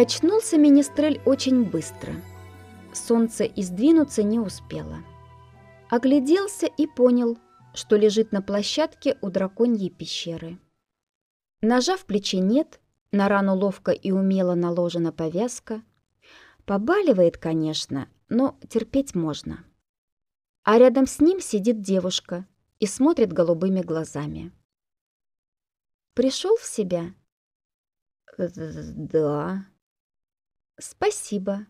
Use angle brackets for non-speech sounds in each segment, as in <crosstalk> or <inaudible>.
Очнулся Министрель очень быстро. Солнце и сдвинуться не успело. Огляделся и понял, что лежит на площадке у драконьей пещеры. Ножа в плече нет, на рану ловко и умело наложена повязка. Побаливает, конечно, но терпеть можно. А рядом с ним сидит девушка и смотрит голубыми глазами. Пришел в себя? Да. «Спасибо».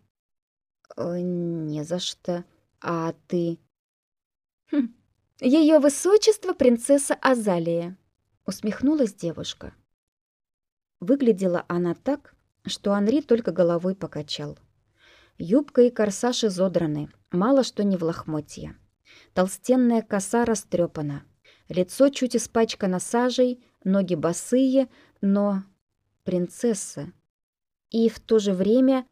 Э, «Не за что. А ты?» хм. «Ее высочество принцесса Азалия», — усмехнулась девушка. Выглядела она так, что Анри только головой покачал. Юбка и корсаж изодраны, мало что не в лохмотья. Толстенная коса растрепана, лицо чуть испачкано сажей, ноги босые, но... Принцесса и в то же время...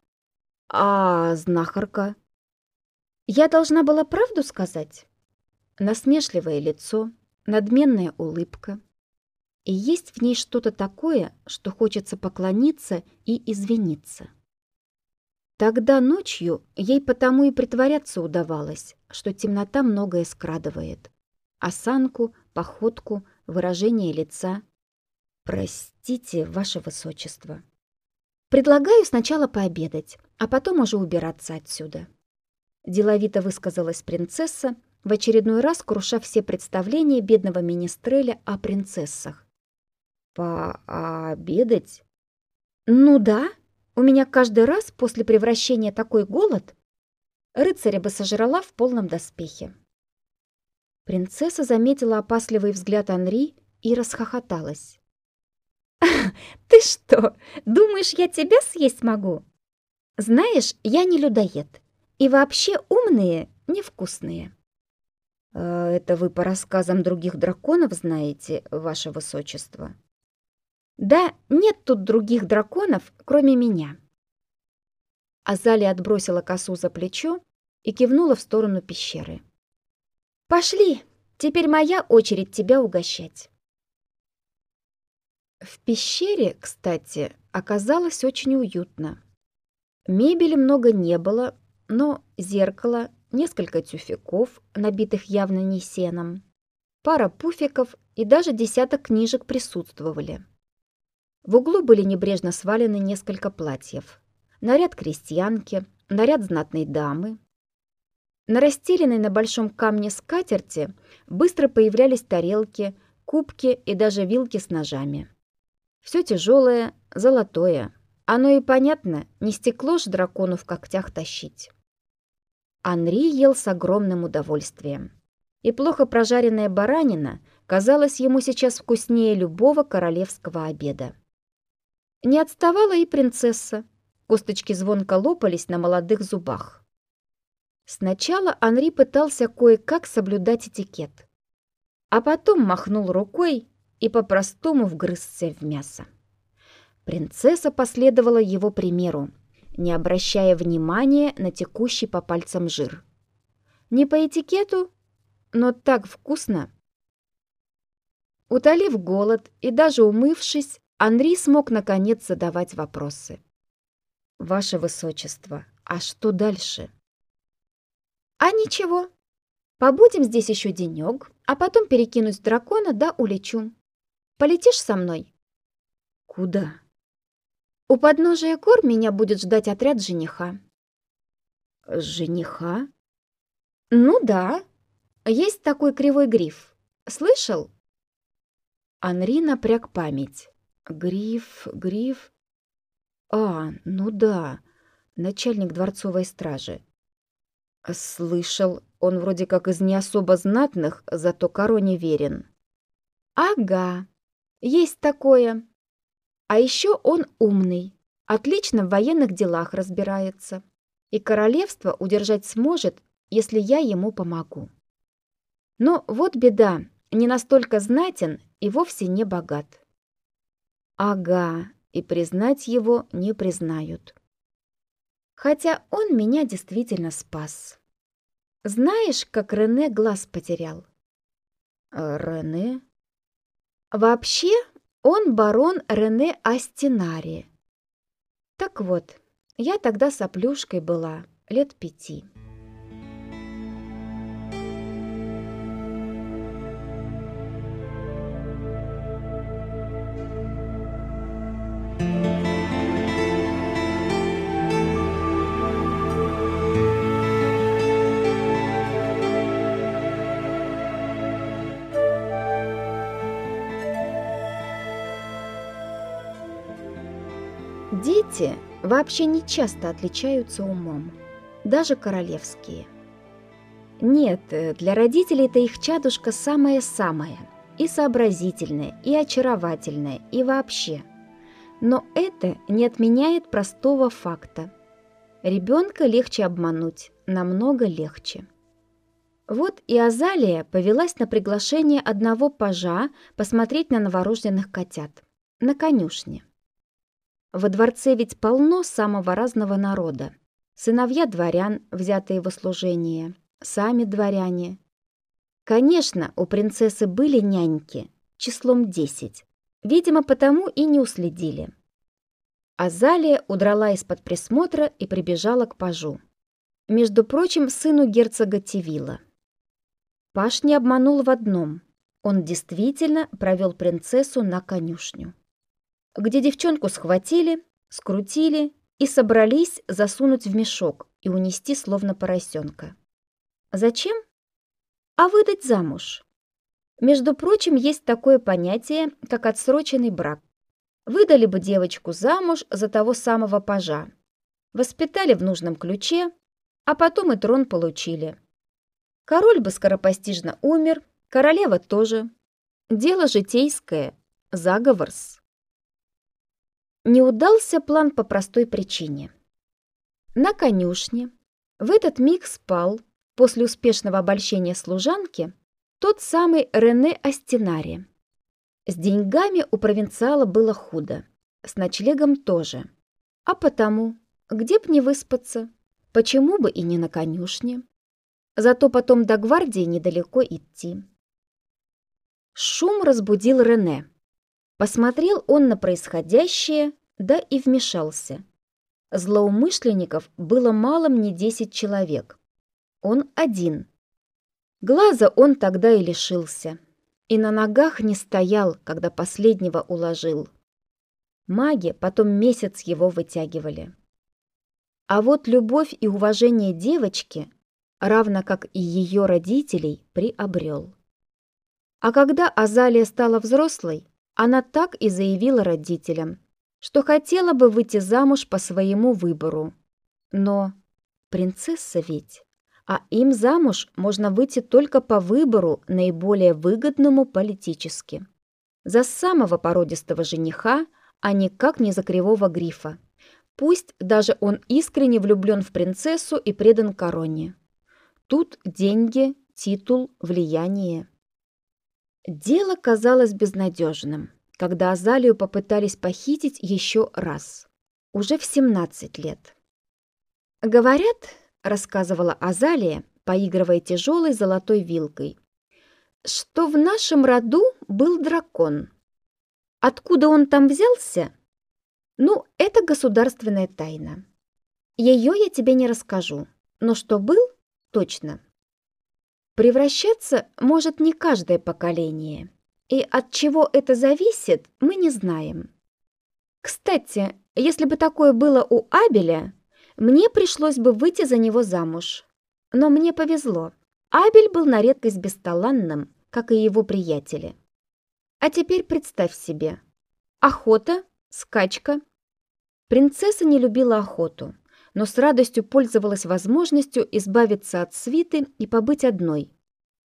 А знахарка? Я должна была правду сказать? Насмешливое лицо, надменная улыбка. И есть в ней что-то такое, что хочется поклониться и извиниться. Тогда ночью ей потому и притворяться удавалось, что темнота многое скрадывает. Осанку, походку, выражение лица. «Простите, ваше высочество», Предлагаю сначала пообедать, а потом уже убираться отсюда. Деловито высказалась принцесса, в очередной раз круша все представления бедного министреля о принцессах. «Пообедать?» «Ну да, у меня каждый раз после превращения такой голод. Рыцаря бы сожрала в полном доспехе». Принцесса заметила опасливый взгляд Анри и расхохоталась. <laughs> «Ты что, думаешь, я тебя съесть могу? Знаешь, я не людоед. И вообще умные невкусные». А «Это вы по рассказам других драконов знаете, ваше высочество?» «Да, нет тут других драконов, кроме меня». Азалия отбросила косу за плечо и кивнула в сторону пещеры. «Пошли, теперь моя очередь тебя угощать». В пещере, кстати, оказалось очень уютно. Мебели много не было, но зеркало, несколько тюфяков, набитых явно не сеном, пара пуфиков и даже десяток книжек присутствовали. В углу были небрежно свалены несколько платьев. Наряд крестьянки, наряд знатной дамы. На расстеленной на большом камне скатерти быстро появлялись тарелки, кубки и даже вилки с ножами. Все тяжелое, золотое. Оно и понятно, не стекло ж дракону в когтях тащить. Анри ел с огромным удовольствием. И плохо прожаренная баранина казалась ему сейчас вкуснее любого королевского обеда. Не отставала и принцесса. Косточки звонко лопались на молодых зубах. Сначала Анри пытался кое-как соблюдать этикет, а потом махнул рукой и по-простому вгрызся в мясо. Принцесса последовала его примеру, не обращая внимания на текущий по пальцам жир. Не по этикету, но так вкусно. Утолив голод и даже умывшись, Анри смог наконец задавать вопросы. «Ваше Высочество, а что дальше?» «А ничего. Побудем здесь еще денек, а потом перекинусь дракона да улечу. Полетишь со мной?» «Куда?» «У подножия гор меня будет ждать отряд жениха». «Жениха?» «Ну да. Есть такой кривой гриф. Слышал?» Анри напряг память. «Гриф, гриф...» «А, ну да, начальник дворцовой стражи». «Слышал, он вроде как из не особо знатных, зато короне верен». «Ага, есть такое. А еще он умный, отлично в военных делах разбирается. И королевство удержать сможет, если я ему помогу. Но вот беда, не настолько знатен и вовсе не богат. Ага, и признать его не признают. Хотя он меня действительно спас. Знаешь, как Рене глаз потерял? Рене? Вообще, он барон Рене Астинари. Так вот, я тогда соплюшкой была, лет пяти. Дети вообще не часто отличаются умом, даже королевские. Нет, для родителей-то их чадушка самое-самое, и сообразительное, и очаровательное, и вообще. Но это не отменяет простого факта. Ребенка легче обмануть, намного легче. Вот и Азалия повелась на приглашение одного пажа посмотреть на новорожденных котят. На конюшне. Во дворце ведь полно самого разного народа. Сыновья дворян, взятые во служение, сами дворяне. Конечно, у принцессы были няньки, числом десять. Видимо, потому и не уследили. Азалия удрала из-под присмотра и прибежала к пажу. Между прочим, сыну герцога Тивила. Паш не обманул в одном. Он действительно провел принцессу на конюшню где девчонку схватили, скрутили и собрались засунуть в мешок и унести словно поросенка. Зачем? А выдать замуж. Между прочим, есть такое понятие, как отсроченный брак. Выдали бы девочку замуж за того самого пажа. Воспитали в нужном ключе, а потом и трон получили. Король бы скоропостижно умер, королева тоже. Дело житейское, заговорс. Не удался план по простой причине. На конюшне в этот миг спал, после успешного обольщения служанки, тот самый Рене Астинари. С деньгами у провинциала было худо, с ночлегом тоже. А потому, где б не выспаться, почему бы и не на конюшне? Зато потом до гвардии недалеко идти. Шум разбудил Рене. Посмотрел он на происходящее, да и вмешался. Злоумышленников было малом не десять человек. Он один. Глаза он тогда и лишился. И на ногах не стоял, когда последнего уложил. Маги потом месяц его вытягивали. А вот любовь и уважение девочки, равно как и ее родителей, приобрел. А когда Азалия стала взрослой, она так и заявила родителям, что хотела бы выйти замуж по своему выбору. Но принцесса ведь, а им замуж можно выйти только по выбору наиболее выгодному политически. За самого породистого жениха, а никак не за кривого грифа. Пусть даже он искренне влюблен в принцессу и предан короне. Тут деньги, титул, влияние. Дело казалось безнадежным когда Азалию попытались похитить еще раз, уже в 17 лет. «Говорят, — рассказывала Азалия, поигрывая тяжелой золотой вилкой, — что в нашем роду был дракон. Откуда он там взялся? Ну, это государственная тайна. Ее я тебе не расскажу, но что был, точно. Превращаться может не каждое поколение». И от чего это зависит, мы не знаем. Кстати, если бы такое было у Абеля, мне пришлось бы выйти за него замуж. Но мне повезло. Абель был на редкость бесталанным, как и его приятели. А теперь представь себе. Охота, скачка. Принцесса не любила охоту, но с радостью пользовалась возможностью избавиться от свиты и побыть одной.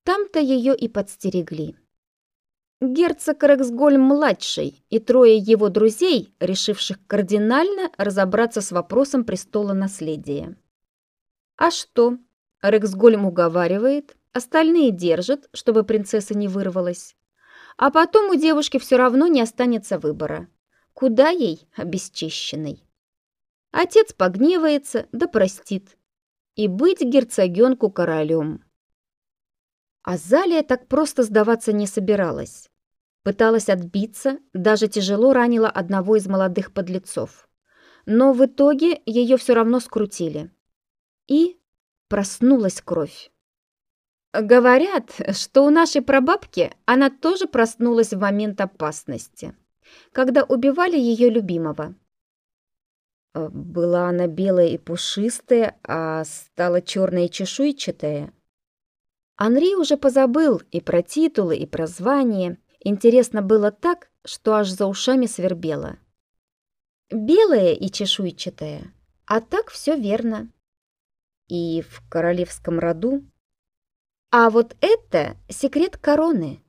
Там-то ее и подстерегли. Герцог Рексгольм-младший и трое его друзей, решивших кардинально разобраться с вопросом престола наследия. А что? Рексгольм уговаривает, остальные держат, чтобы принцесса не вырвалась. А потом у девушки все равно не останется выбора. Куда ей, обесчищенной? Отец погневается, да простит. И быть герцогенку королем. Азалия так просто сдаваться не собиралась. Пыталась отбиться, даже тяжело ранила одного из молодых подлецов. но в итоге ее все равно скрутили. И проснулась кровь. Говорят, что у нашей прабабки она тоже проснулась в момент опасности, когда убивали ее любимого. Э, была она белая и пушистая, а стала черная и чешуйчатая. Анри уже позабыл и про титулы, и про звание. Интересно было так, что аж за ушами свербело. Белая и чешуйчатая, а так все верно. И в королевском роду а вот это секрет короны.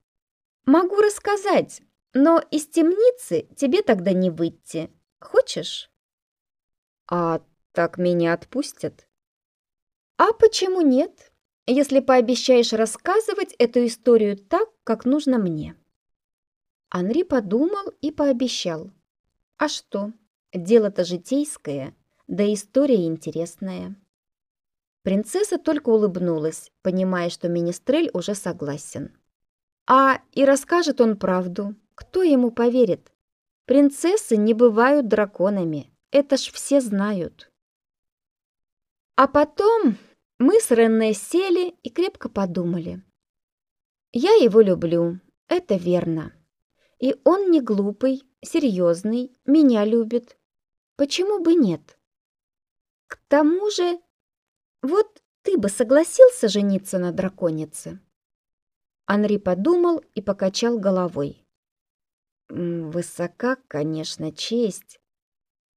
Могу рассказать, но из темницы тебе тогда не выйти. Хочешь? А так меня отпустят? А почему нет, если пообещаешь рассказывать эту историю так, как нужно мне? Анри подумал и пообещал. А что, дело-то житейское, да история интересная. Принцесса только улыбнулась, понимая, что Министрель уже согласен. А и расскажет он правду. Кто ему поверит? Принцессы не бывают драконами. Это ж все знают. А потом мы с Ренне сели и крепко подумали. Я его люблю, это верно. И он не глупый, серьезный, меня любит. Почему бы нет? К тому же вот ты бы согласился жениться на драконице?» Анри подумал и покачал головой. «Высока, конечно, честь».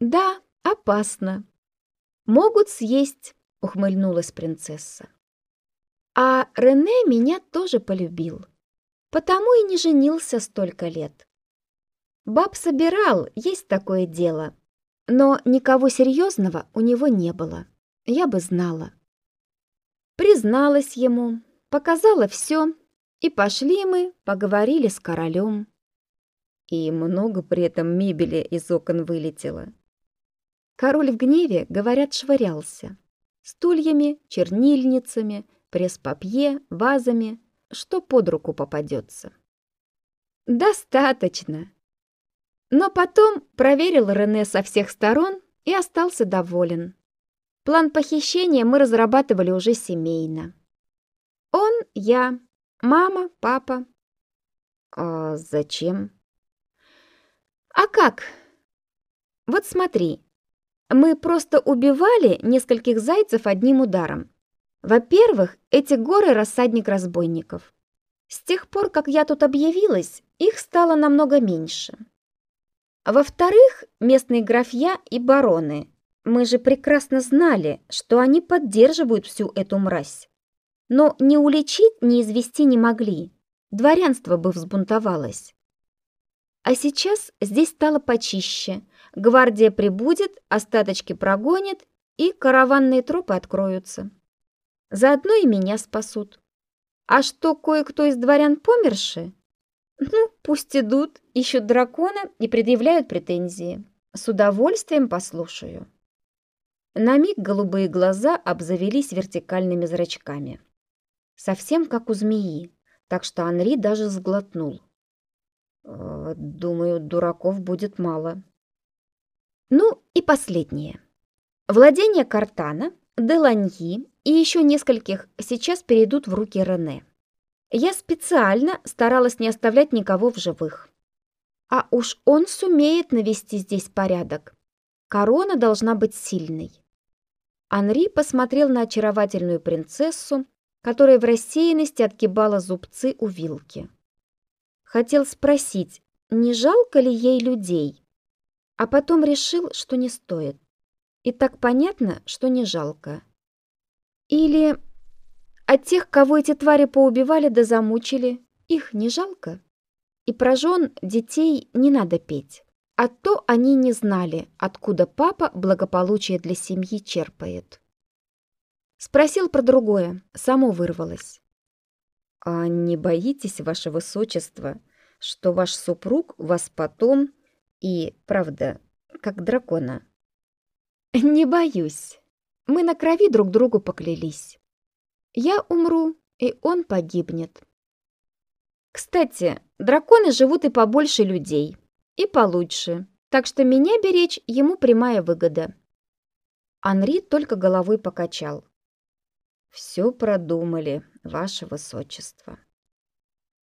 «Да, опасно. Могут съесть», — ухмыльнулась принцесса. «А Рене меня тоже полюбил, потому и не женился столько лет. Баб собирал, есть такое дело, но никого серьезного у него не было я бы знала. Призналась ему, показала все, и пошли мы, поговорили с королем. И много при этом мебели из окон вылетело. Король в гневе, говорят, швырялся. Стульями, чернильницами, пресс-папье, вазами, что под руку попадется. Достаточно. Но потом проверил Рене со всех сторон и остался доволен. План похищения мы разрабатывали уже семейно. Он, я, мама, папа. А зачем? А как? Вот смотри, мы просто убивали нескольких зайцев одним ударом. Во-первых, эти горы — рассадник разбойников. С тех пор, как я тут объявилась, их стало намного меньше. Во-вторых, местные графья и бароны мы же прекрасно знали, что они поддерживают всю эту мразь. Но ни уличить, ни извести не могли. Дворянство бы взбунтовалось. А сейчас здесь стало почище. Гвардия прибудет, остаточки прогонит, и караванные тропы откроются. Заодно и меня спасут. А что кое-кто из дворян померши? Ну, пусть идут, ищут дракона и предъявляют претензии. С удовольствием послушаю. На миг голубые глаза обзавелись вертикальными зрачками. Совсем как у змеи, так что Анри даже сглотнул. «Э, «Думаю, дураков будет мало». Ну и последнее. Владение Картана, Деланьи и еще нескольких сейчас перейдут в руки Рене. Я специально старалась не оставлять никого в живых. А уж он сумеет навести здесь порядок. Корона должна быть сильной. Анри посмотрел на очаровательную принцессу, которая в рассеянности отгибала зубцы у вилки. Хотел спросить, не жалко ли ей людей, а потом решил, что не стоит. И так понятно, что не жалко. Или от тех, кого эти твари поубивали да замучили, их не жалко? И про жен детей не надо петь. А то они не знали, откуда папа благополучие для семьи черпает. Спросил про другое, само вырвалось. «А не боитесь, ваше высочество, что ваш супруг вас потом и, правда, как дракона?» «Не боюсь. Мы на крови друг другу поклялись. Я умру, и он погибнет. Кстати, драконы живут и побольше людей, и получше, Так что меня беречь ему прямая выгода. Анри только головой покачал. «Все продумали, ваше высочество».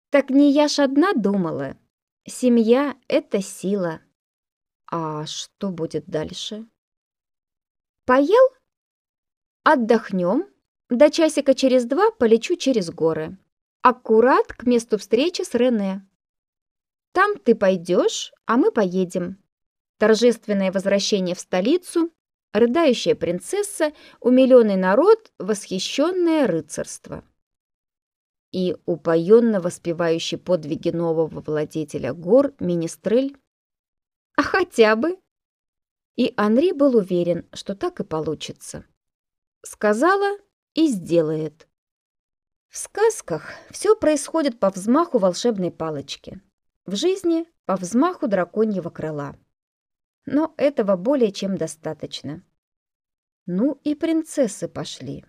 «Так не я ж одна думала. Семья — это сила». «А что будет дальше?» «Поел? Отдохнем. До часика через два полечу через горы. Аккурат к месту встречи с Рене. Там ты пойдешь, а мы поедем. Торжественное возвращение в столицу, рыдающая принцесса, умиленный народ, восхищенное рыцарство. И упоенно воспевающий подвиги нового владетеля гор Министрель. А хотя бы. И Анри был уверен, что так и получится. Сказала и сделает. В сказках все происходит по взмаху волшебной палочки. В жизни – по взмаху драконьего крыла. Но этого более чем достаточно. Ну и принцессы пошли.